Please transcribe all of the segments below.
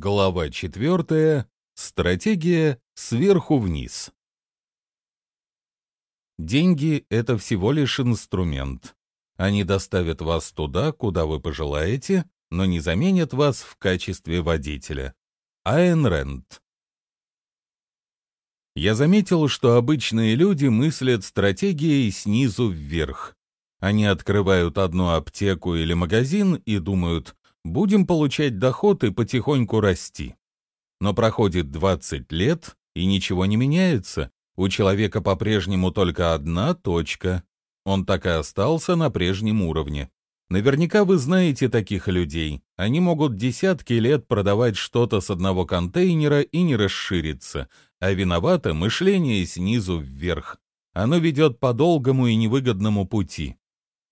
Глава 4. Стратегия сверху вниз. Деньги — это всего лишь инструмент. Они доставят вас туда, куда вы пожелаете, но не заменят вас в качестве водителя. Айн Рэнд. Я заметил, что обычные люди мыслят стратегией снизу вверх. Они открывают одну аптеку или магазин и думают, будем получать доход и потихоньку расти. Но проходит 20 лет, и ничего не меняется. У человека по-прежнему только одна точка. Он так и остался на прежнем уровне. Наверняка вы знаете таких людей. Они могут десятки лет продавать что-то с одного контейнера и не расшириться, а виновато мышление снизу вверх. Оно ведет по долгому и невыгодному пути.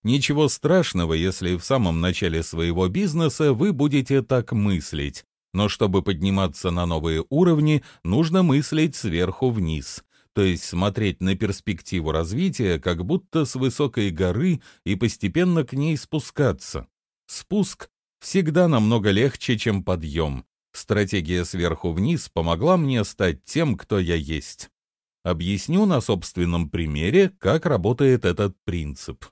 Ничего страшного, если в самом начале своего бизнеса вы будете так мыслить. Но чтобы подниматься на новые уровни, нужно мыслить сверху вниз. То есть смотреть на перспективу развития, как будто с высокой горы и постепенно к ней спускаться. Спуск всегда намного легче, чем подъем. Стратегия сверху вниз помогла мне стать тем, кто я есть. Объясню на собственном примере, как работает этот принцип.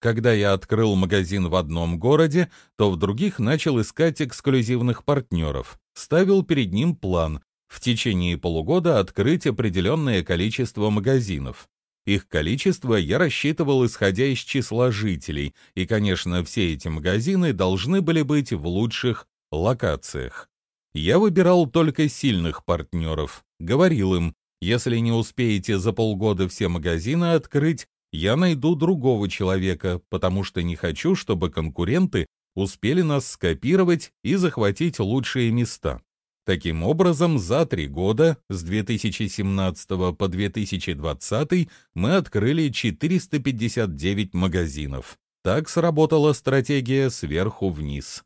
Когда я открыл магазин в одном городе, то в других начал искать эксклюзивных партнеров. Ставил перед ним план в течение полугода открыть определенное количество магазинов. Их количество я рассчитывал исходя из числа жителей, и, конечно, все эти магазины должны были быть в лучших локациях. Я выбирал только сильных партнеров, говорил им, если не успеете за полгода все магазины открыть, я найду другого человека, потому что не хочу, чтобы конкуренты успели нас скопировать и захватить лучшие места. Таким образом, за три года, с 2017 по 2020, мы открыли 459 магазинов. Так сработала стратегия сверху вниз.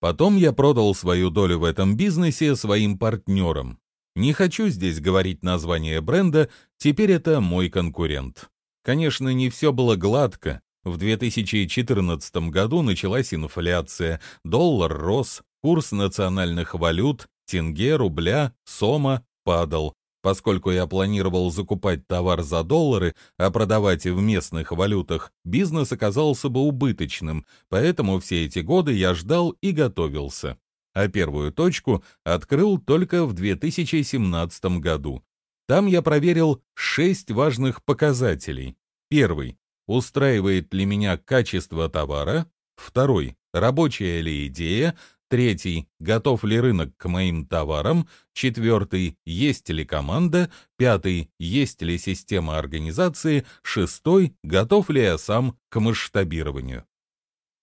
Потом я продал свою долю в этом бизнесе своим партнерам. Не хочу здесь говорить название бренда, теперь это мой конкурент. Конечно, не все было гладко. В 2014 году началась инфляция, доллар рос, курс национальных валют, тенге, рубля, сома падал. Поскольку я планировал закупать товар за доллары, а продавать в местных валютах, бизнес оказался бы убыточным, поэтому все эти годы я ждал и готовился. А первую точку открыл только в 2017 году. Там я проверил шесть важных показателей. Первый. Устраивает ли меня качество товара? Второй. Рабочая ли идея? Третий. Готов ли рынок к моим товарам? Четвертый. Есть ли команда? Пятый. Есть ли система организации? Шестой. Готов ли я сам к масштабированию?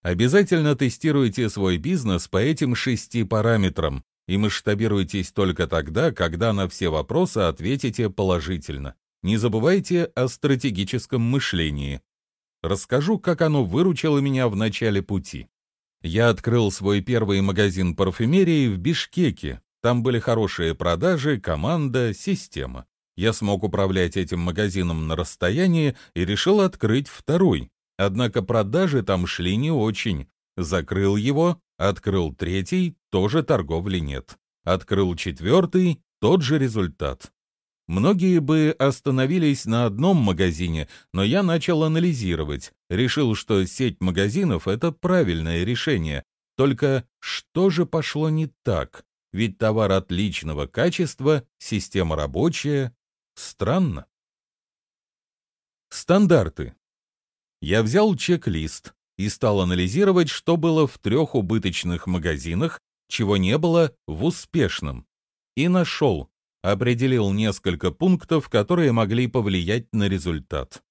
Обязательно тестируйте свой бизнес по этим шести параметрам и масштабируйтесь только тогда, когда на все вопросы ответите положительно. Не забывайте о стратегическом мышлении. Расскажу, как оно выручило меня в начале пути. Я открыл свой первый магазин парфюмерии в Бишкеке. Там были хорошие продажи, команда, система. Я смог управлять этим магазином на расстоянии и решил открыть второй. Однако продажи там шли не очень. Закрыл его, открыл третий, тоже торговли нет. Открыл четвертый, тот же результат. Многие бы остановились на одном магазине, но я начал анализировать. Решил, что сеть магазинов — это правильное решение. Только что же пошло не так? Ведь товар отличного качества, система рабочая. Странно. Стандарты. Я взял чек-лист, и стал анализировать, что было в трех убыточных магазинах, чего не было в успешном. И нашел, определил несколько пунктов, которые могли повлиять на результат.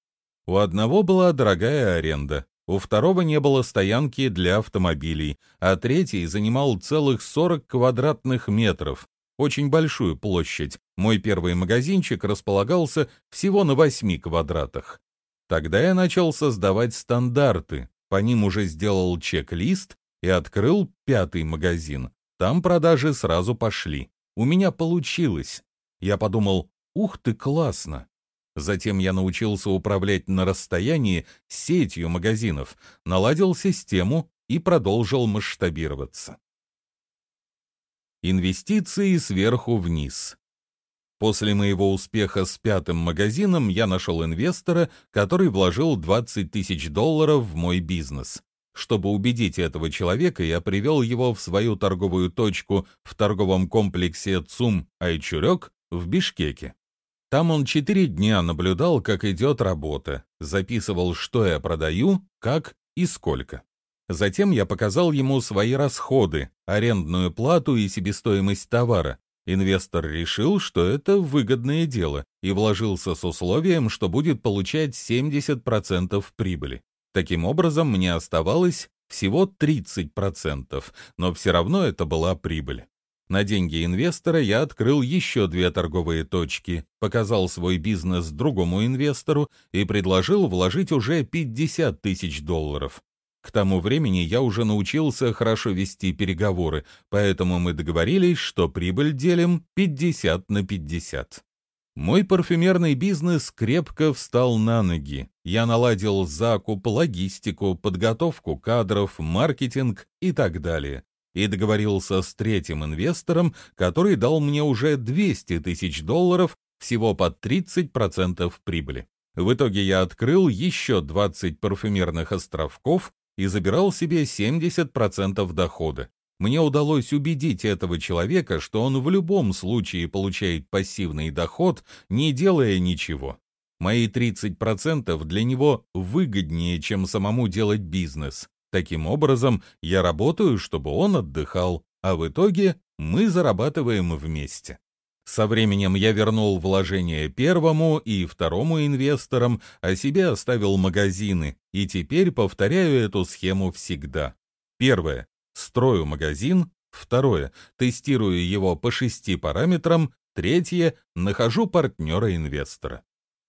У одного была дорогая аренда, у второго не было стоянки для автомобилей, а третий занимал целых 40 квадратных метров, очень большую площадь. Мой первый магазинчик располагался всего на 8 квадратах. Тогда я начал создавать стандарты, по ним уже сделал чек-лист и открыл пятый магазин. Там продажи сразу пошли. У меня получилось. Я подумал, ух ты, классно. Затем я научился управлять на расстоянии сетью магазинов, наладил систему и продолжил масштабироваться. Инвестиции сверху вниз. После моего успеха с пятым магазином я нашел инвестора, который вложил 20 тысяч долларов в мой бизнес. Чтобы убедить этого человека, я привел его в свою торговую точку в торговом комплексе ЦУМ Айчурек в Бишкеке. Там он четыре дня наблюдал, как идет работа, записывал, что я продаю, как и сколько. Затем я показал ему свои расходы, арендную плату и себестоимость товара. Инвестор решил, что это выгодное дело, и вложился с условием, что будет получать 70% прибыли. Таким образом, мне оставалось всего 30%, но все равно это была прибыль. На деньги инвестора я открыл еще две торговые точки, показал свой бизнес другому инвестору и предложил вложить уже 50 тысяч долларов. К тому времени я уже научился хорошо вести переговоры, поэтому мы договорились, что прибыль делим 50 на 50. Мой парфюмерный бизнес крепко встал на ноги. Я наладил закуп, логистику, подготовку кадров, маркетинг и так далее. И договорился с третьим инвестором, который дал мне уже 200 тысяч долларов, всего под 30% прибыли. В итоге я открыл еще 20 парфюмерных островков, и забирал себе 70% дохода. Мне удалось убедить этого человека, что он в любом случае получает пассивный доход, не делая ничего. Мои 30% для него выгоднее, чем самому делать бизнес. Таким образом, я работаю, чтобы он отдыхал, а в итоге мы зарабатываем вместе. Со временем я вернул вложения первому и второму инвесторам, а себе оставил магазины, и теперь повторяю эту схему всегда. Первое. Строю магазин. Второе. Тестирую его по шести параметрам. Третье. Нахожу партнера-инвестора.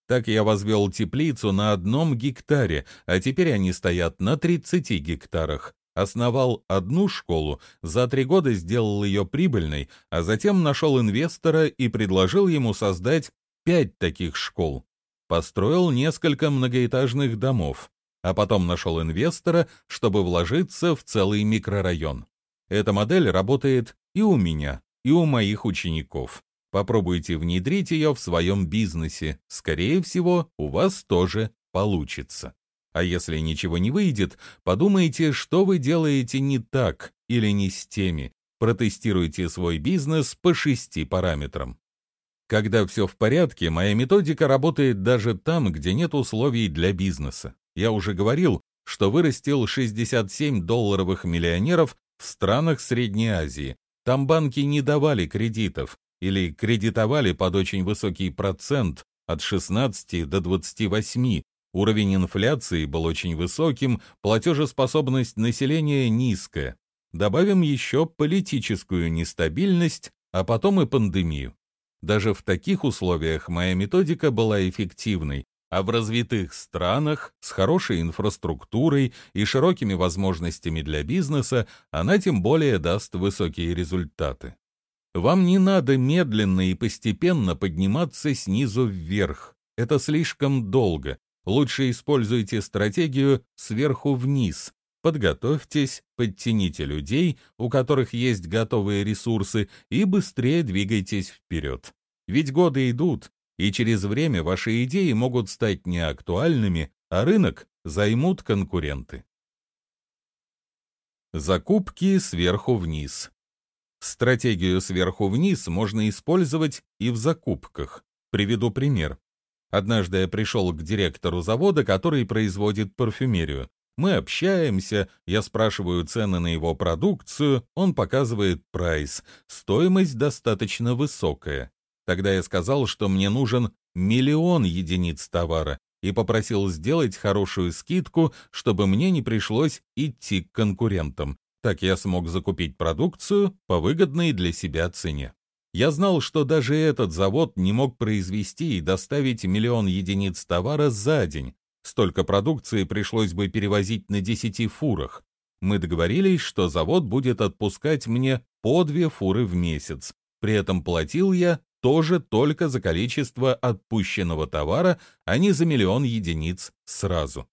Так я возвел теплицу на одном гектаре, а теперь они стоят на 30 гектарах основал одну школу, за три года сделал ее прибыльной, а затем нашел инвестора и предложил ему создать пять таких школ. Построил несколько многоэтажных домов, а потом нашел инвестора, чтобы вложиться в целый микрорайон. Эта модель работает и у меня, и у моих учеников. Попробуйте внедрить ее в своем бизнесе. Скорее всего, у вас тоже получится. А если ничего не выйдет, подумайте, что вы делаете не так или не с теми. Протестируйте свой бизнес по шести параметрам. Когда все в порядке, моя методика работает даже там, где нет условий для бизнеса. Я уже говорил, что вырастил 67 долларовых миллионеров в странах Средней Азии. Там банки не давали кредитов или кредитовали под очень высокий процент от 16 до 28, Уровень инфляции был очень высоким, платежеспособность населения низкая. Добавим еще политическую нестабильность, а потом и пандемию. Даже в таких условиях моя методика была эффективной, а в развитых странах с хорошей инфраструктурой и широкими возможностями для бизнеса она тем более даст высокие результаты. Вам не надо медленно и постепенно подниматься снизу вверх. Это слишком долго, Лучше используйте стратегию сверху вниз. Подготовьтесь, подтяните людей, у которых есть готовые ресурсы, и быстрее двигайтесь вперед. Ведь годы идут, и через время ваши идеи могут стать неактуальными, а рынок займут конкуренты. Закупки сверху вниз. Стратегию сверху вниз можно использовать и в закупках. Приведу пример. Однажды я пришел к директору завода, который производит парфюмерию. Мы общаемся, я спрашиваю цены на его продукцию, он показывает прайс. Стоимость достаточно высокая. Тогда я сказал, что мне нужен миллион единиц товара и попросил сделать хорошую скидку, чтобы мне не пришлось идти к конкурентам. Так я смог закупить продукцию по выгодной для себя цене. Я знал, что даже этот завод не мог произвести и доставить миллион единиц товара за день. Столько продукции пришлось бы перевозить на 10 фурах. Мы договорились, что завод будет отпускать мне по две фуры в месяц. При этом платил я тоже только за количество отпущенного товара, а не за миллион единиц сразу.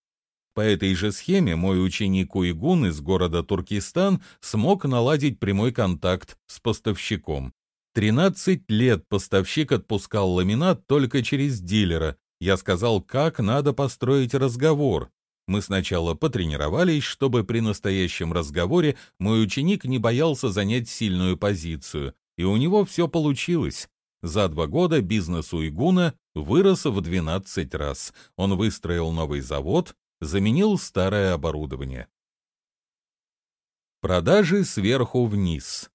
По этой же схеме мой ученик Уйгун из города Туркестан смог наладить прямой контакт с поставщиком. 13 лет поставщик отпускал ламинат только через дилера. Я сказал, как надо построить разговор. Мы сначала потренировались, чтобы при настоящем разговоре мой ученик не боялся занять сильную позицию. И у него все получилось. За два года бизнес Уйгуна вырос в 12 раз. Он выстроил новый завод, заменил старое оборудование. Продажи сверху вниз.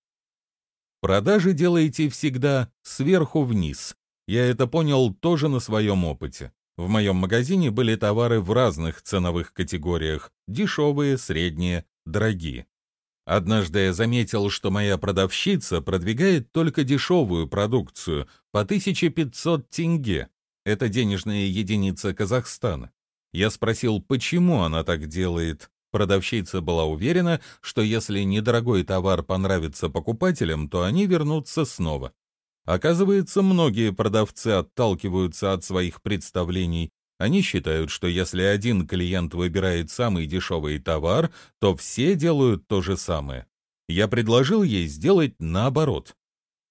Продажи делаете всегда сверху вниз. Я это понял тоже на своем опыте. В моем магазине были товары в разных ценовых категориях – дешевые, средние, дорогие. Однажды я заметил, что моя продавщица продвигает только дешевую продукцию по 1500 тенге. Это денежная единица Казахстана. Я спросил, почему она так делает. Продавщица была уверена, что если недорогой товар понравится покупателям, то они вернутся снова. Оказывается, многие продавцы отталкиваются от своих представлений. Они считают, что если один клиент выбирает самый дешевый товар, то все делают то же самое. Я предложил ей сделать наоборот.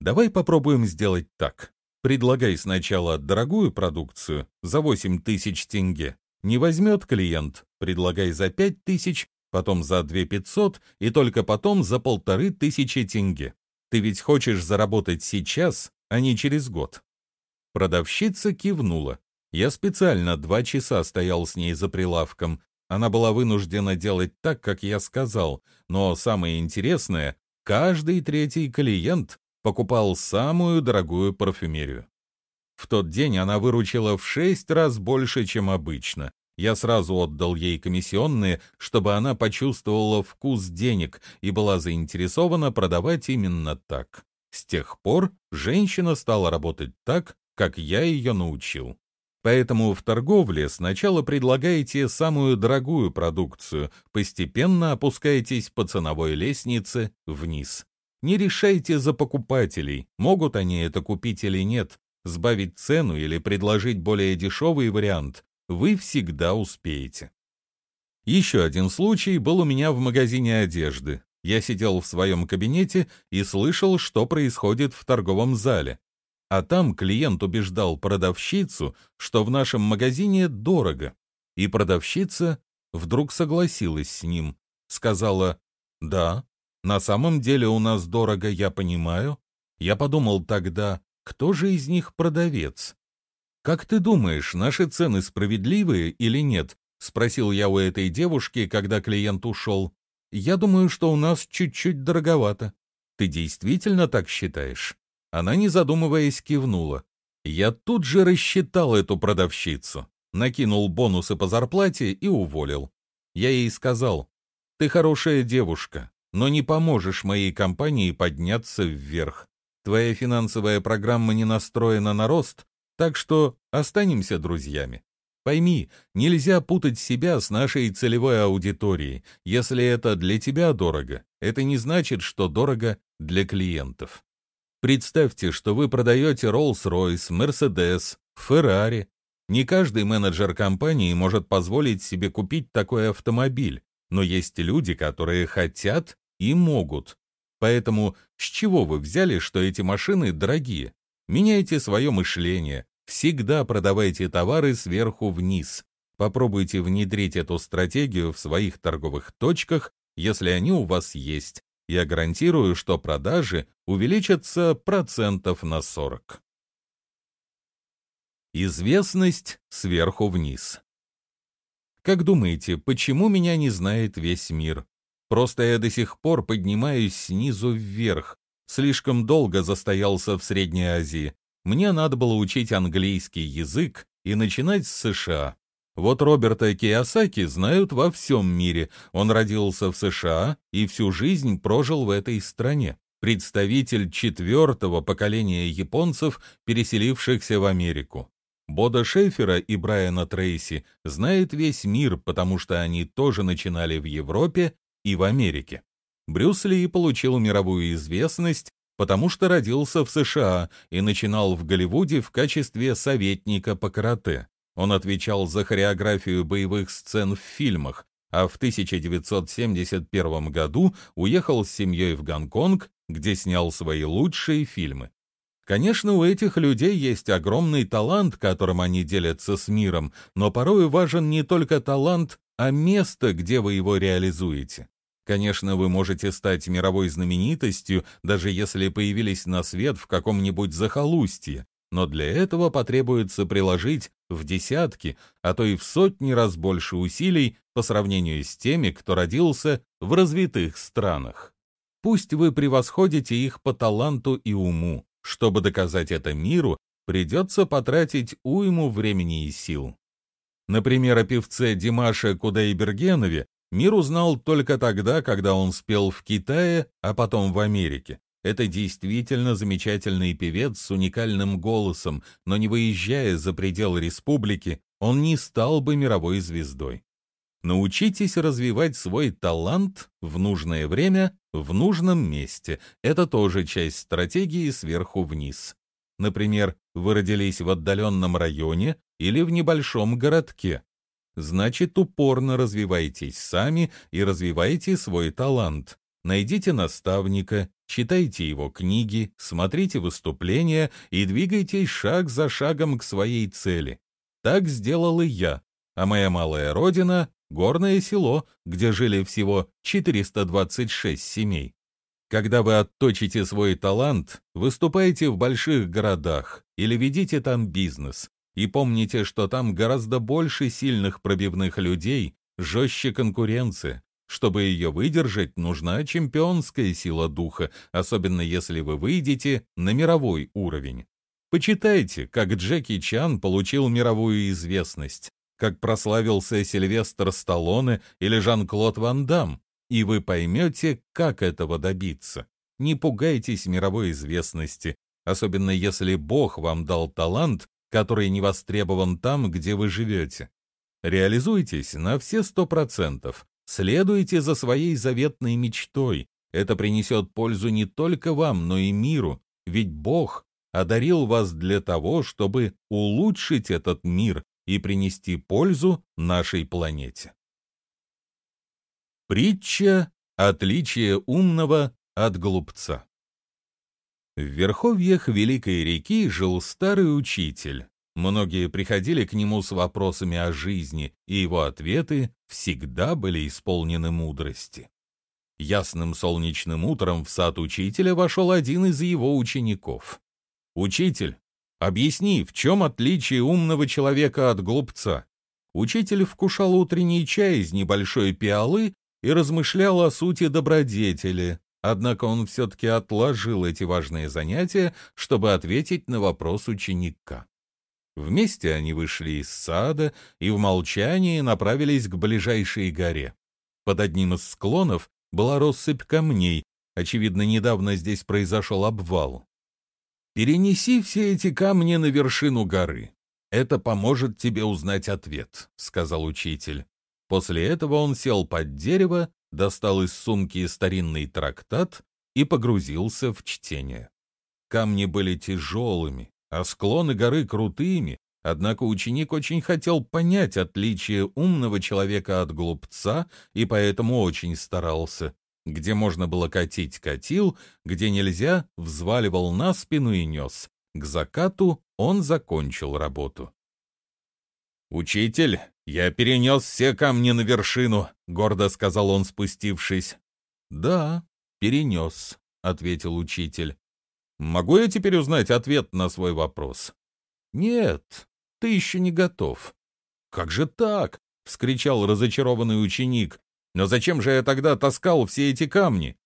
Давай попробуем сделать так. Предлагай сначала дорогую продукцию за 8 тысяч тенге, не возьмет клиент, предлагай за пять тысяч, потом за две пятьсот и только потом за полторы тысячи тенге. Ты ведь хочешь заработать сейчас, а не через год. Продавщица кивнула. Я специально два часа стоял с ней за прилавком. Она была вынуждена делать так, как я сказал, но самое интересное, каждый третий клиент покупал самую дорогую парфюмерию. В тот день она выручила в шесть раз больше, чем обычно. Я сразу отдал ей комиссионные, чтобы она почувствовала вкус денег и была заинтересована продавать именно так. С тех пор женщина стала работать так, как я ее научил. Поэтому в торговле сначала предлагаете самую дорогую продукцию, постепенно опускайтесь по ценовой лестнице вниз. Не решайте за покупателей, могут они это купить или нет, сбавить цену или предложить более дешевый вариант, вы всегда успеете. Еще один случай был у меня в магазине одежды. Я сидел в своем кабинете и слышал, что происходит в торговом зале. А там клиент убеждал продавщицу, что в нашем магазине дорого. И продавщица вдруг согласилась с ним. Сказала, «Да, на самом деле у нас дорого, я понимаю». Я подумал тогда, кто же из них продавец? «Как ты думаешь, наши цены справедливые или нет?» — спросил я у этой девушки, когда клиент ушел. «Я думаю, что у нас чуть-чуть дороговато». «Ты действительно так считаешь?» Она, не задумываясь, кивнула. Я тут же рассчитал эту продавщицу, накинул бонусы по зарплате и уволил. Я ей сказал, «Ты хорошая девушка, но не поможешь моей компании подняться вверх. Твоя финансовая программа не настроена на рост, так что останемся друзьями. Пойми, нельзя путать себя с нашей целевой аудиторией. Если это для тебя дорого, это не значит, что дорого для клиентов. Представьте, что вы продаете Rolls-Royce, Mercedes, Ferrari. Не каждый менеджер компании может позволить себе купить такой автомобиль, но есть люди, которые хотят и могут. Поэтому с чего вы взяли, что эти машины дорогие? Меняйте свое мышление. Всегда продавайте товары сверху вниз. Попробуйте внедрить эту стратегию в своих торговых точках, если они у вас есть. Я гарантирую, что продажи увеличатся процентов на 40. Известность сверху вниз. Как думаете, почему меня не знает весь мир? Просто я до сих пор поднимаюсь снизу вверх. Слишком долго застоялся в Средней Азии. Мне надо было учить английский язык и начинать с США. Вот Роберта Киосаки знают во всем мире. Он родился в США и всю жизнь прожил в этой стране. Представитель четвертого поколения японцев, переселившихся в Америку. Бода Шефера и Брайана Трейси знает весь мир, потому что они тоже начинали в Европе и в Америке. Брюс Ли получил мировую известность, потому что родился в США и начинал в Голливуде в качестве советника по карате. Он отвечал за хореографию боевых сцен в фильмах, а в 1971 году уехал с семьей в Гонконг, где снял свои лучшие фильмы. Конечно, у этих людей есть огромный талант, которым они делятся с миром, но порой важен не только талант, а место, где вы его реализуете. Конечно, вы можете стать мировой знаменитостью, даже если появились на свет в каком-нибудь захолустье, но для этого потребуется приложить в десятки, а то и в сотни раз больше усилий по сравнению с теми, кто родился в развитых странах. Пусть вы превосходите их по таланту и уму. Чтобы доказать это миру, придется потратить уйму времени и сил. Например, о певце Димаше Кудайбергенове мир узнал только тогда, когда он спел в Китае, а потом в Америке. Это действительно замечательный певец с уникальным голосом, но не выезжая за пределы республики, он не стал бы мировой звездой. Научитесь развивать свой талант в нужное время, в нужном месте. Это тоже часть стратегии сверху вниз. Например, вы родились в отдаленном районе или в небольшом городке. Значит, упорно развивайтесь сами и развивайте свой талант. Найдите наставника, читайте его книги, смотрите выступления и двигайтесь шаг за шагом к своей цели. Так сделал и я, а моя малая родина — горное село, где жили всего 426 семей. Когда вы отточите свой талант, выступайте в больших городах или ведите там бизнес. И помните, что там гораздо больше сильных пробивных людей, жестче конкуренция. Чтобы ее выдержать, нужна чемпионская сила духа, особенно если вы выйдете на мировой уровень. Почитайте, как Джеки Чан получил мировую известность, как прославился Сильвестр Сталлоне или Жан-Клод Ван Дам, и вы поймете, как этого добиться. Не пугайтесь мировой известности, особенно если Бог вам дал талант, который не востребован там, где вы живете. Реализуйтесь на все сто процентов, следуйте за своей заветной мечтой. Это принесет пользу не только вам, но и миру, ведь Бог одарил вас для того, чтобы улучшить этот мир и принести пользу нашей планете. Притча «Отличие умного от глупца». В верховьях Великой реки жил старый учитель. Многие приходили к нему с вопросами о жизни, и его ответы всегда были исполнены мудрости. Ясным солнечным утром в сад учителя вошел один из его учеников. «Учитель, объясни, в чем отличие умного человека от глупца?» Учитель вкушал утренний чай из небольшой пиалы и размышлял о сути добродетели, однако он все-таки отложил эти важные занятия, чтобы ответить на вопрос ученика. Вместе они вышли из сада и в молчании направились к ближайшей горе. Под одним из склонов была россыпь камней, очевидно, недавно здесь произошел обвал. «Перенеси все эти камни на вершину горы. Это поможет тебе узнать ответ», — сказал учитель. После этого он сел под дерево, достал из сумки старинный трактат и погрузился в чтение. Камни были тяжелыми, а склоны горы крутыми, однако ученик очень хотел понять отличие умного человека от глупца и поэтому очень старался. Где можно было катить — катил, где нельзя — взваливал на спину и нес. К закату он закончил работу. «Учитель, я перенес все камни на вершину», — гордо сказал он, спустившись. «Да, перенес», — ответил учитель. «Могу я теперь узнать ответ на свой вопрос?» «Нет, ты еще не готов». «Как же так?» — вскричал разочарованный ученик. «Но зачем же я тогда таскал все эти камни?»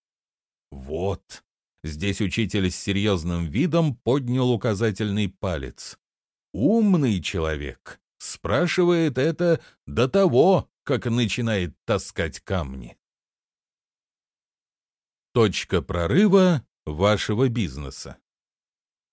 «Вот». Здесь учитель с серьезным видом поднял указательный палец. «Умный человек спрашивает это до того, как начинает таскать камни. Точка прорыва вашего бизнеса.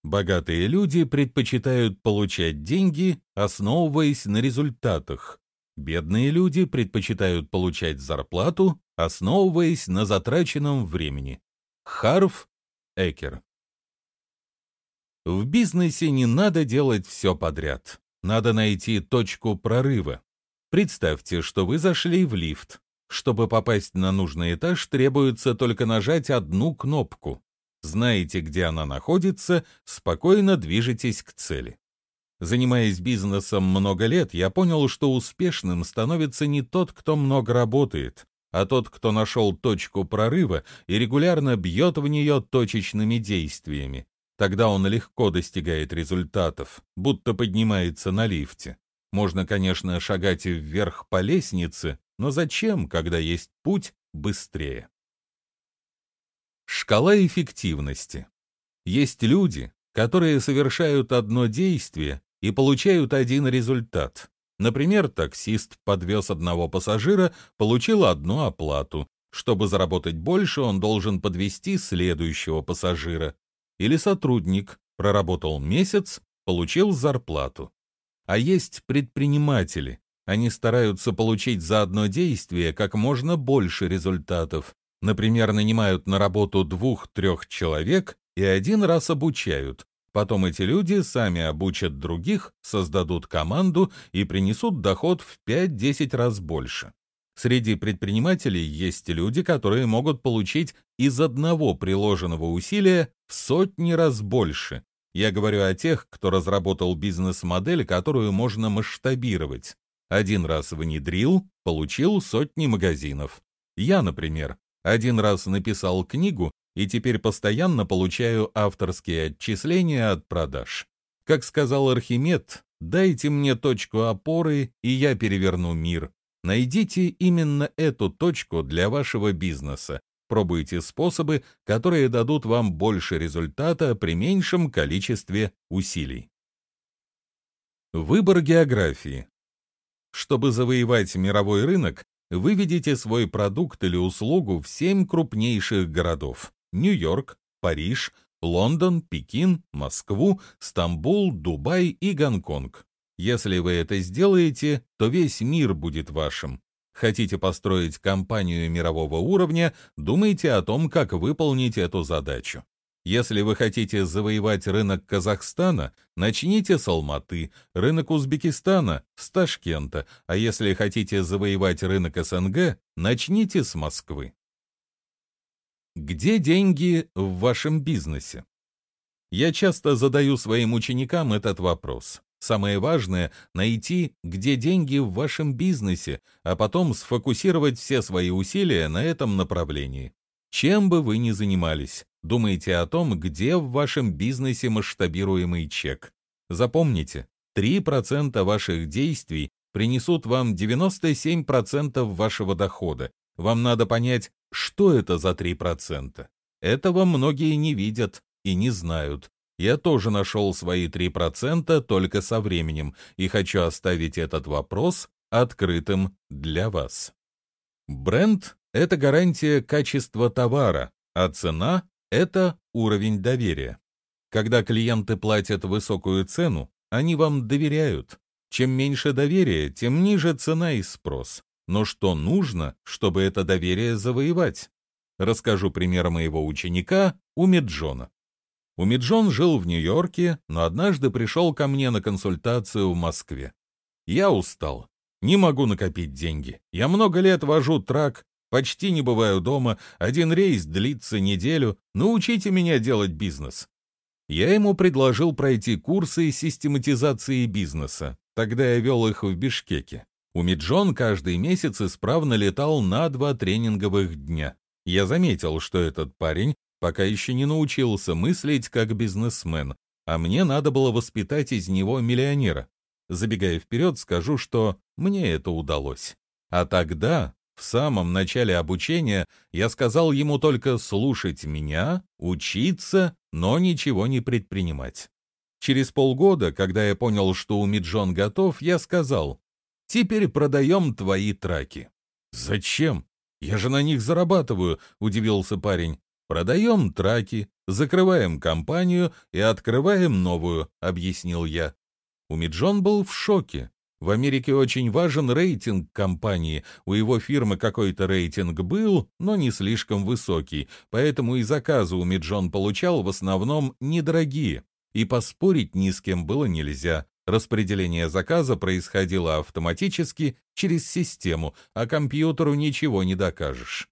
Богатые люди предпочитают получать деньги, основываясь на результатах. Бедные люди предпочитают получать зарплату, основываясь на затраченном времени. Харв Экер В бизнесе не надо делать все подряд. надо найти точку прорыва. Представьте, что вы зашли в лифт. Чтобы попасть на нужный этаж, требуется только нажать одну кнопку. Знаете, где она находится, спокойно движетесь к цели. Занимаясь бизнесом много лет, я понял, что успешным становится не тот, кто много работает, а тот, кто нашел точку прорыва и регулярно бьет в нее точечными действиями. Тогда он легко достигает результатов, будто поднимается на лифте. Можно, конечно, шагать вверх по лестнице, но зачем, когда есть путь быстрее? Шкала эффективности. Есть люди, которые совершают одно действие и получают один результат. Например, таксист подвез одного пассажира, получил одну оплату. Чтобы заработать больше, он должен подвести следующего пассажира. Или сотрудник проработал месяц, получил зарплату. А есть предприниматели. Они стараются получить за одно действие как можно больше результатов. Например, нанимают на работу двух-трех человек и один раз обучают. Потом эти люди сами обучат других, создадут команду и принесут доход в 5-10 раз больше. Среди предпринимателей есть люди, которые могут получить из одного приложенного усилия в сотни раз больше. Я говорю о тех, кто разработал бизнес-модель, которую можно масштабировать. Один раз внедрил, получил сотни магазинов. Я, например, один раз написал книгу и теперь постоянно получаю авторские отчисления от продаж. Как сказал Архимед, дайте мне точку опоры, и я переверну мир. Найдите именно эту точку для вашего бизнеса. Пробуйте способы, которые дадут вам больше результата при меньшем количестве усилий. Выбор географии. Чтобы завоевать мировой рынок, выведите свой продукт или услугу в семь крупнейших городов. Нью-Йорк, Париж, Лондон, Пекин, Москву, Стамбул, Дубай и Гонконг. Если вы это сделаете, то весь мир будет вашим. Хотите построить компанию мирового уровня, думайте о том, как выполнить эту задачу. Если вы хотите завоевать рынок Казахстана, начните с Алматы, рынок Узбекистана – с Ташкента, а если хотите завоевать рынок СНГ, начните с Москвы. Где деньги в вашем бизнесе? Я часто задаю своим ученикам этот вопрос. Самое важное — найти, где деньги в вашем бизнесе, а потом сфокусировать все свои усилия на этом направлении. Чем бы вы ни занимались, думайте о том, где в вашем бизнесе масштабируемый чек. Запомните, 3% ваших действий принесут вам 97% вашего дохода. Вам надо понять, что это за 3%? Этого многие не видят и не знают. Я тоже нашел свои 3% только со временем и хочу оставить этот вопрос открытым для вас. Бренд — это гарантия качества товара, а цена — это уровень доверия. Когда клиенты платят высокую цену, они вам доверяют. Чем меньше доверия, тем ниже цена и спрос. Но что нужно, чтобы это доверие завоевать? Расскажу пример моего ученика Умиджона. Умиджон жил в Нью-Йорке, но однажды пришел ко мне на консультацию в Москве. Я устал. Не могу накопить деньги. Я много лет вожу трак, почти не бываю дома, один рейс длится неделю. Научите меня делать бизнес. Я ему предложил пройти курсы систематизации бизнеса. Тогда я вел их в Бишкеке. Умиджон каждый месяц исправно летал на два тренинговых дня. Я заметил, что этот парень пока еще не научился мыслить как бизнесмен, а мне надо было воспитать из него миллионера. Забегая вперед, скажу, что мне это удалось. А тогда, в самом начале обучения, я сказал ему только слушать меня, учиться, но ничего не предпринимать. Через полгода, когда я понял, что у Миджон готов, я сказал, Теперь продаем твои траки». «Зачем? Я же на них зарабатываю», — удивился парень. «Продаем траки, закрываем компанию и открываем новую», — объяснил я. Умиджон был в шоке. В Америке очень важен рейтинг компании. У его фирмы какой-то рейтинг был, но не слишком высокий, поэтому и заказы у Миджон получал в основном недорогие. И поспорить ни с кем было нельзя. Распределение заказа происходило автоматически через систему, а компьютеру ничего не докажешь.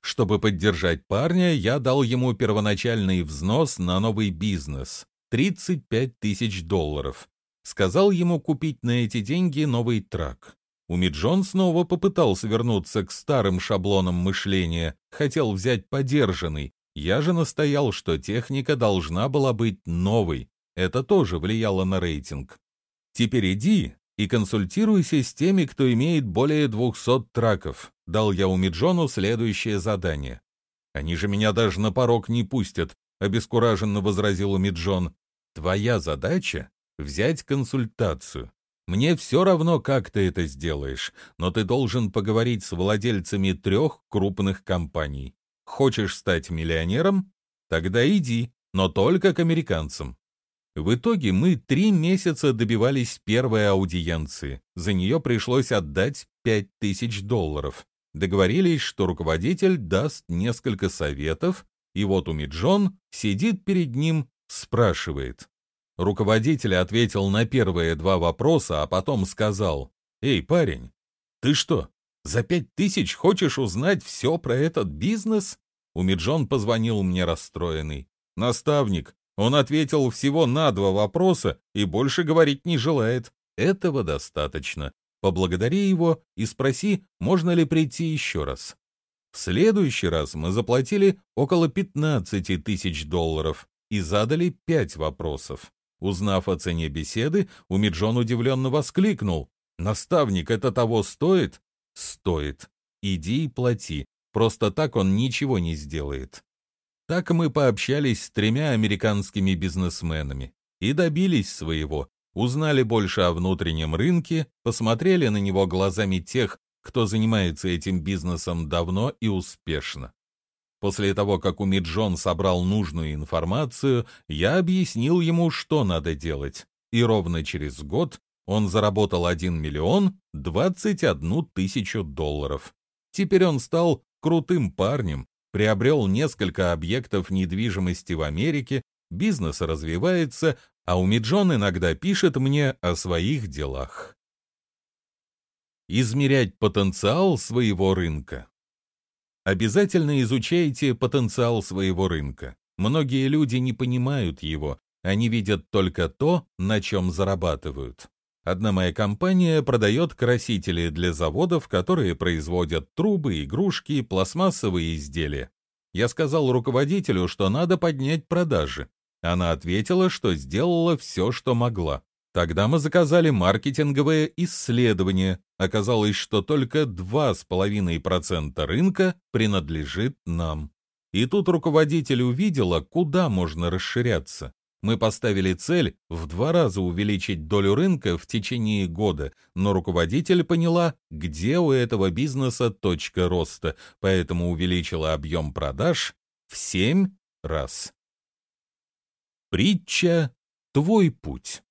Чтобы поддержать парня, я дал ему первоначальный взнос на новый бизнес — 35 тысяч долларов. Сказал ему купить на эти деньги новый трак. Умиджон снова попытался вернуться к старым шаблонам мышления, хотел взять подержанный. Я же настоял, что техника должна была быть новой. Это тоже влияло на рейтинг. Теперь иди и консультируйся с теми, кто имеет более 200 траков. Дал я Умиджону следующее задание. Они же меня даже на порог не пустят, обескураженно возразил Умиджон. Твоя задача — взять консультацию. Мне все равно, как ты это сделаешь, но ты должен поговорить с владельцами трех крупных компаний. Хочешь стать миллионером? Тогда иди, но только к американцам. В итоге мы три месяца добивались первой аудиенции. За нее пришлось отдать пять тысяч долларов. Договорились, что руководитель даст несколько советов, и вот у Миджон сидит перед ним, спрашивает. Руководитель ответил на первые два вопроса, а потом сказал, «Эй, парень, ты что, за пять тысяч хочешь узнать все про этот бизнес?» Умиджон позвонил мне расстроенный. «Наставник, он ответил всего на два вопроса и больше говорить не желает. Этого достаточно. Поблагодари его и спроси, можно ли прийти еще раз». В следующий раз мы заплатили около 15 тысяч долларов и задали пять вопросов. Узнав о цене беседы, Умиджон удивленно воскликнул. «Наставник, это того стоит?» «Стоит. Иди и плати. Просто так он ничего не сделает». Так мы пообщались с тремя американскими бизнесменами и добились своего, узнали больше о внутреннем рынке, посмотрели на него глазами тех, кто занимается этим бизнесом давно и успешно. После того, как Умиджон собрал нужную информацию, я объяснил ему, что надо делать. И ровно через год он заработал 1 миллион 21 тысячу долларов. Теперь он стал крутым парнем, приобрел несколько объектов недвижимости в Америке, бизнес развивается, а Умиджон иногда пишет мне о своих делах. Измерять потенциал своего рынка. Обязательно изучайте потенциал своего рынка. Многие люди не понимают его, они видят только то, на чем зарабатывают. Одна моя компания продает красители для заводов, которые производят трубы, игрушки, пластмассовые изделия. Я сказал руководителю, что надо поднять продажи. Она ответила, что сделала все, что могла. Тогда мы заказали маркетинговое исследование. Оказалось, что только 2,5% рынка принадлежит нам. И тут руководитель увидела, куда можно расширяться. Мы поставили цель в два раза увеличить долю рынка в течение года, но руководитель поняла, где у этого бизнеса точка роста, поэтому увеличила объем продаж в семь раз. Притча «Твой путь».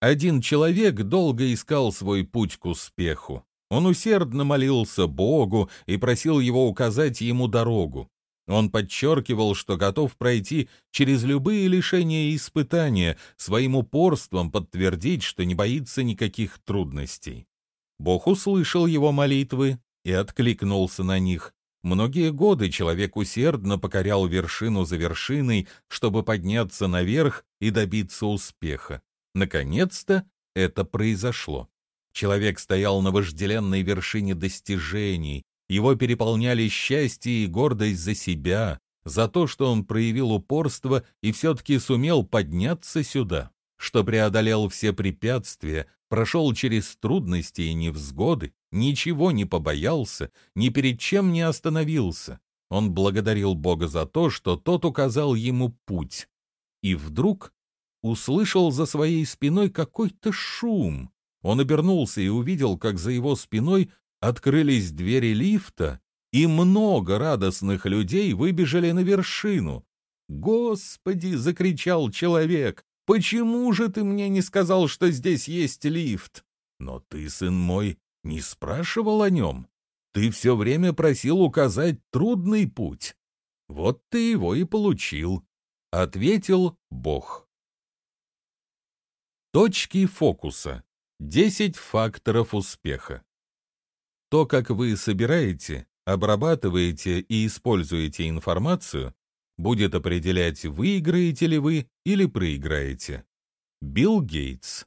Один человек долго искал свой путь к успеху. Он усердно молился Богу и просил его указать ему дорогу. Он подчеркивал, что готов пройти через любые лишения и испытания, своим упорством подтвердить, что не боится никаких трудностей. Бог услышал его молитвы и откликнулся на них. Многие годы человек усердно покорял вершину за вершиной, чтобы подняться наверх и добиться успеха. Наконец-то это произошло. Человек стоял на вожделенной вершине достижений, его переполняли счастье и гордость за себя, за то, что он проявил упорство и все-таки сумел подняться сюда, что преодолел все препятствия, прошел через трудности и невзгоды, ничего не побоялся, ни перед чем не остановился. Он благодарил Бога за то, что тот указал ему путь. И вдруг услышал за своей спиной какой-то шум. Он обернулся и увидел, как за его спиной открылись двери лифта, и много радостных людей выбежали на вершину. «Господи!» — закричал человек. «Почему же ты мне не сказал, что здесь есть лифт?» «Но ты, сын мой, не спрашивал о нем. Ты все время просил указать трудный путь. Вот ты его и получил», — ответил Бог. Точки фокуса. 10 факторов успеха. То, как вы собираете, обрабатываете и используете информацию, будет определять, выиграете ли вы или проиграете. Билл Гейтс.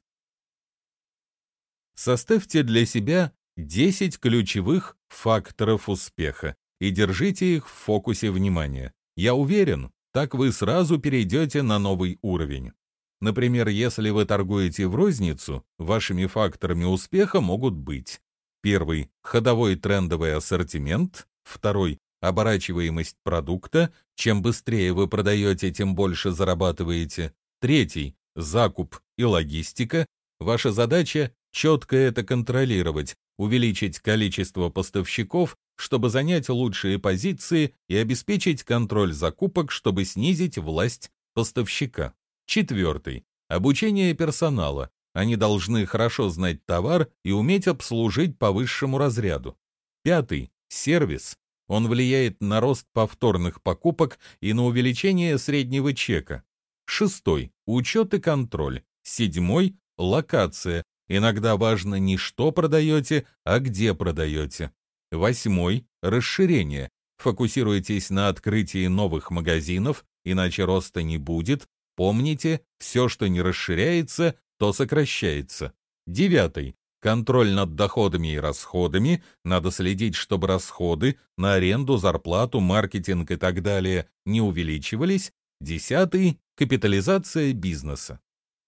Составьте для себя 10 ключевых факторов успеха и держите их в фокусе внимания. Я уверен, так вы сразу перейдете на новый уровень. Например, если вы торгуете в розницу, вашими факторами успеха могут быть первый – ходовой трендовый ассортимент, второй – оборачиваемость продукта, чем быстрее вы продаете, тем больше зарабатываете, третий – закуп и логистика, ваша задача – четко это контролировать, увеличить количество поставщиков, чтобы занять лучшие позиции и обеспечить контроль закупок, чтобы снизить власть поставщика. Четвертый. Обучение персонала. Они должны хорошо знать товар и уметь обслужить по высшему разряду. Пятый. Сервис. Он влияет на рост повторных покупок и на увеличение среднего чека. Шестой. Учет и контроль. Седьмой. Локация. Иногда важно не что продаете, а где продаете. Восьмой – расширение. Фокусируйтесь на открытии новых магазинов, иначе роста не будет. Помните, все, что не расширяется, то сокращается. Девятый – контроль над доходами и расходами. Надо следить, чтобы расходы на аренду, зарплату, маркетинг и так далее не увеличивались. Десятый – капитализация бизнеса.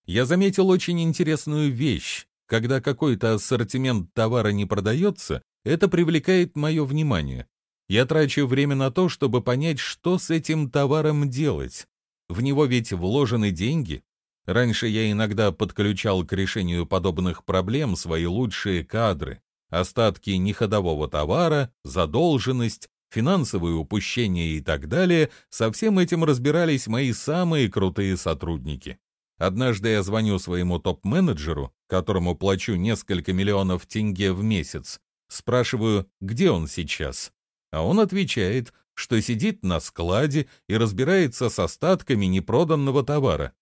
Я заметил очень интересную вещь. Когда какой-то ассортимент товара не продается, это привлекает мое внимание. Я трачу время на то, чтобы понять, что с этим товаром делать. В него ведь вложены деньги. Раньше я иногда подключал к решению подобных проблем свои лучшие кадры, остатки неходового товара, задолженность, финансовые упущения и так далее, со всем этим разбирались мои самые крутые сотрудники. Однажды я звоню своему топ-менеджеру, которому плачу несколько миллионов тенге в месяц, спрашиваю, где он сейчас. А он отвечает, что сидит на складе и разбирается с остатками непроданного товара.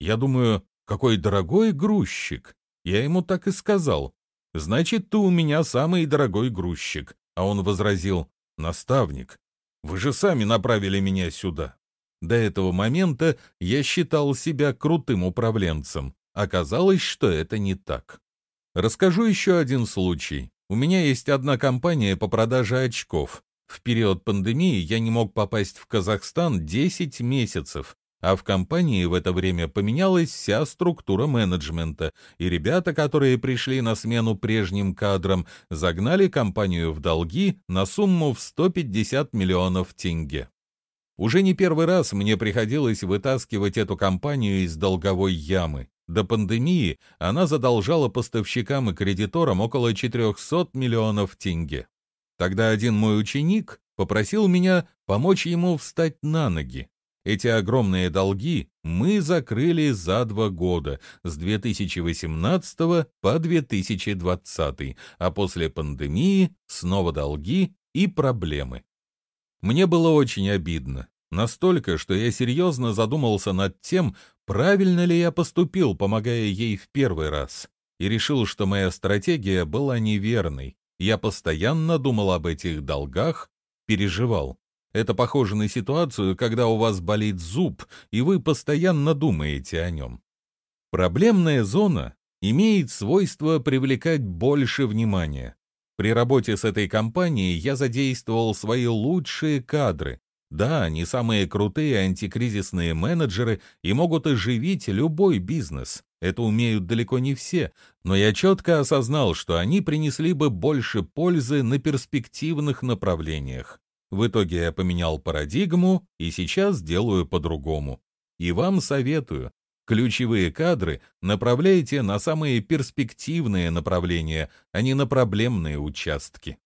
Я думаю, какой дорогой грузчик. Я ему так и сказал. Значит, ты у меня самый дорогой грузчик. А он возразил, наставник, вы же сами направили меня сюда. До этого момента я считал себя крутым управленцем. Оказалось, что это не так. Расскажу еще один случай. У меня есть одна компания по продаже очков. В период пандемии я не мог попасть в Казахстан 10 месяцев, а в компании в это время поменялась вся структура менеджмента, и ребята, которые пришли на смену прежним кадрам, загнали компанию в долги на сумму в 150 миллионов тенге. Уже не первый раз мне приходилось вытаскивать эту компанию из долговой ямы. До пандемии она задолжала поставщикам и кредиторам около 400 миллионов тенге. Тогда один мой ученик попросил меня помочь ему встать на ноги. Эти огромные долги мы закрыли за два года, с 2018 по 2020, а после пандемии снова долги и проблемы. Мне было очень обидно. Настолько, что я серьезно задумался над тем, правильно ли я поступил, помогая ей в первый раз, и решил, что моя стратегия была неверной. Я постоянно думал об этих долгах, переживал. Это похоже на ситуацию, когда у вас болит зуб, и вы постоянно думаете о нем. Проблемная зона имеет свойство привлекать больше внимания. При работе с этой компанией я задействовал свои лучшие кадры. Да, они самые крутые антикризисные менеджеры и могут оживить любой бизнес. Это умеют далеко не все, но я четко осознал, что они принесли бы больше пользы на перспективных направлениях. В итоге я поменял парадигму и сейчас делаю по-другому. И вам советую, Ключевые кадры направляйте на самые перспективные направления, а не на проблемные участки.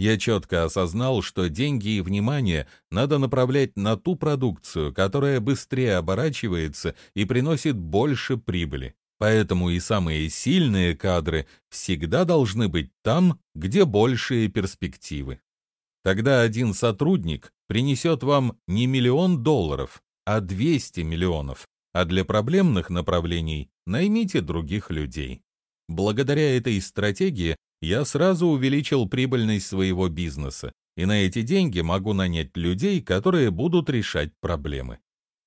Я четко осознал, что деньги и внимание надо направлять на ту продукцию, которая быстрее оборачивается и приносит больше прибыли. Поэтому и самые сильные кадры всегда должны быть там, где большие перспективы. Тогда один сотрудник принесет вам не миллион долларов, а 200 миллионов, а для проблемных направлений наймите других людей. Благодаря этой стратегии я сразу увеличил прибыльность своего бизнеса, и на эти деньги могу нанять людей, которые будут решать проблемы.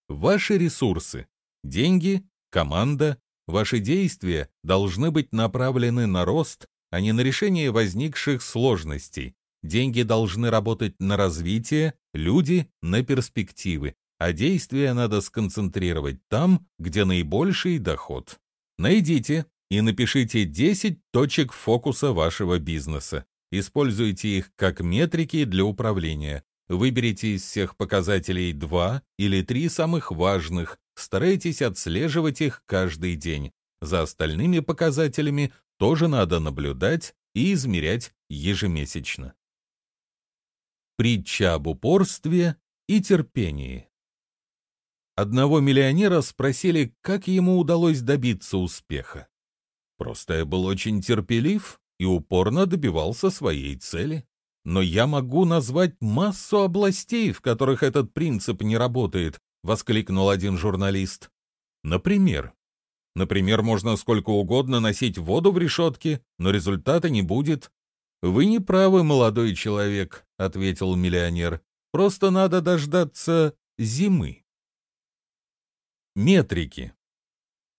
Ваши ресурсы – деньги, команда, ваши действия должны быть направлены на рост, а не на решение возникших сложностей. Деньги должны работать на развитие, люди – на перспективы, а действия надо сконцентрировать там, где наибольший доход. Найдите и напишите 10 точек фокуса вашего бизнеса. Используйте их как метрики для управления. Выберите из всех показателей два или три самых важных, старайтесь отслеживать их каждый день. За остальными показателями тоже надо наблюдать и измерять ежемесячно. Притча об упорстве и терпении. Одного миллионера спросили, как ему удалось добиться успеха. Просто я был очень терпелив и упорно добивался своей цели. Но я могу назвать массу областей, в которых этот принцип не работает, воскликнул один журналист. Например, Например, можно сколько угодно носить воду в решетке, но результата не будет. «Вы не правы, молодой человек», — ответил миллионер. «Просто надо дождаться зимы». Метрики.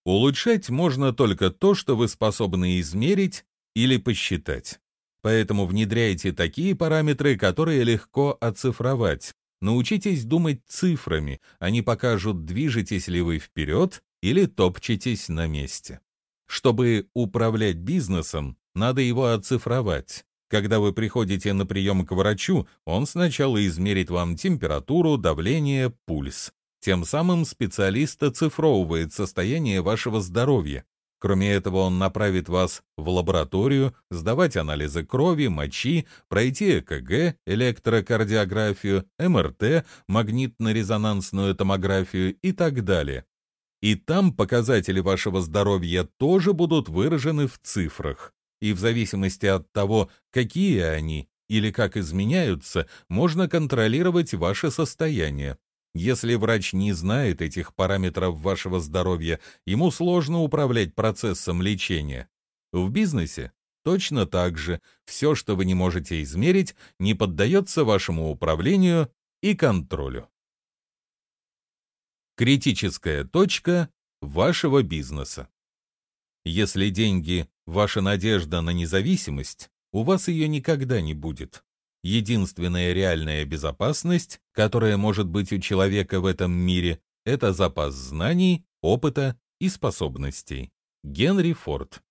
Улучшать можно только то, что вы способны измерить или посчитать. Поэтому внедряйте такие параметры, которые легко оцифровать. Научитесь думать цифрами, они покажут, движетесь ли вы вперед или топчетесь на месте. Чтобы управлять бизнесом, надо его оцифровать. Когда вы приходите на прием к врачу, он сначала измерит вам температуру, давление, пульс. Тем самым специалист оцифровывает состояние вашего здоровья. Кроме этого, он направит вас в лабораторию, сдавать анализы крови, мочи, пройти ЭКГ, электрокардиографию, МРТ, магнитно-резонансную томографию и так далее. И там показатели вашего здоровья тоже будут выражены в цифрах. И в зависимости от того, какие они или как изменяются, можно контролировать ваше состояние. Если врач не знает этих параметров вашего здоровья, ему сложно управлять процессом лечения. В бизнесе точно так же все, что вы не можете измерить, не поддается вашему управлению и контролю. Критическая точка вашего бизнеса. Если деньги – ваша надежда на независимость, у вас ее никогда не будет. Единственная реальная безопасность, которая может быть у человека в этом мире, это запас знаний, опыта и способностей. Генри Форд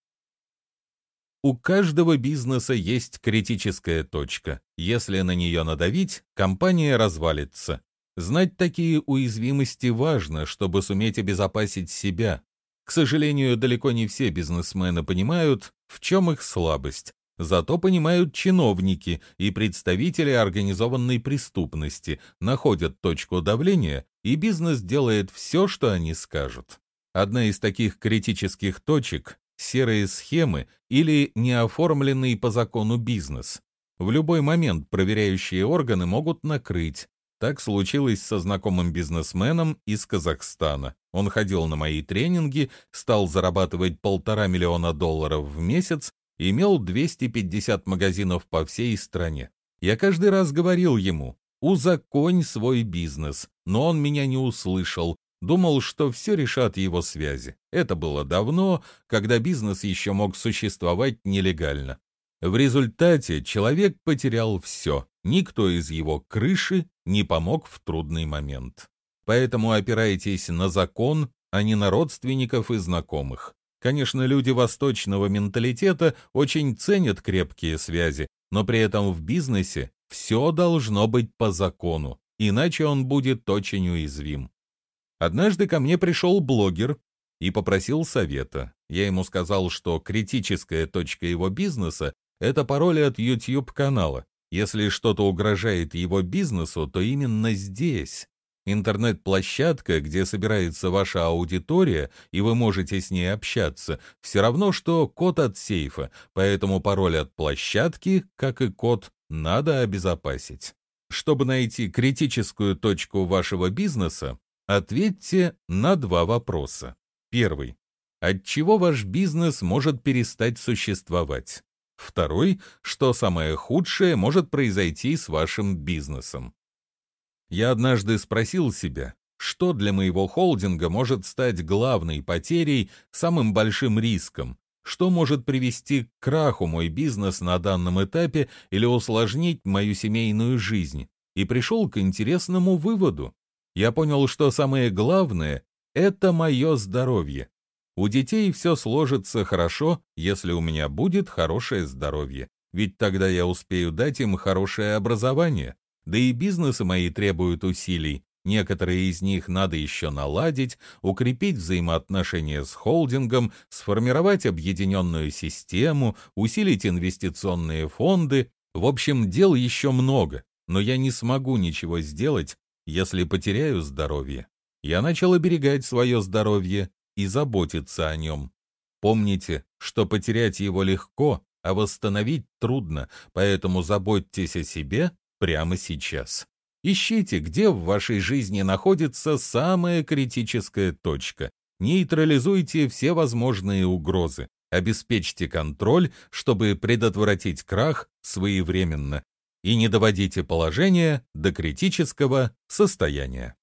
у каждого бизнеса есть критическая точка. Если на нее надавить, компания развалится. Знать такие уязвимости важно, чтобы суметь обезопасить себя. К сожалению, далеко не все бизнесмены понимают, в чем их слабость, Зато понимают чиновники и представители организованной преступности, находят точку давления, и бизнес делает все, что они скажут. Одна из таких критических точек – серые схемы или неоформленный по закону бизнес. В любой момент проверяющие органы могут накрыть. Так случилось со знакомым бизнесменом из Казахстана. Он ходил на мои тренинги, стал зарабатывать полтора миллиона долларов в месяц имел 250 магазинов по всей стране. Я каждый раз говорил ему, узаконь свой бизнес, но он меня не услышал, думал, что все решат его связи. Это было давно, когда бизнес еще мог существовать нелегально. В результате человек потерял все, никто из его крыши не помог в трудный момент. Поэтому опирайтесь на закон, а не на родственников и знакомых. Конечно, люди восточного менталитета очень ценят крепкие связи, но при этом в бизнесе все должно быть по закону, иначе он будет очень уязвим. Однажды ко мне пришел блогер и попросил совета. Я ему сказал, что критическая точка его бизнеса — это пароль от YouTube-канала. Если что-то угрожает его бизнесу, то именно здесь. Интернет-площадка, где собирается ваша аудитория, и вы можете с ней общаться, все равно, что код от сейфа, поэтому пароль от площадки, как и код, надо обезопасить. Чтобы найти критическую точку вашего бизнеса, ответьте на два вопроса. Первый. от чего ваш бизнес может перестать существовать. Второй, что самое худшее может произойти с вашим бизнесом. Я однажды спросил себя, что для моего холдинга может стать главной потерей, самым большим риском, что может привести к краху мой бизнес на данном этапе или усложнить мою семейную жизнь, и пришел к интересному выводу. Я понял, что самое главное — это мое здоровье. У детей все сложится хорошо, если у меня будет хорошее здоровье, ведь тогда я успею дать им хорошее образование. Да и бизнесы мои требуют усилий, некоторые из них надо еще наладить, укрепить взаимоотношения с холдингом, сформировать объединенную систему, усилить инвестиционные фонды. В общем, дел еще много, но я не смогу ничего сделать, если потеряю здоровье. Я начал оберегать свое здоровье и заботиться о нем. Помните, что потерять его легко, а восстановить трудно, поэтому заботьтесь о себе прямо сейчас. Ищите, где в вашей жизни находится самая критическая точка. Нейтрализуйте все возможные угрозы. Обеспечьте контроль, чтобы предотвратить крах своевременно. И не доводите положение до критического состояния.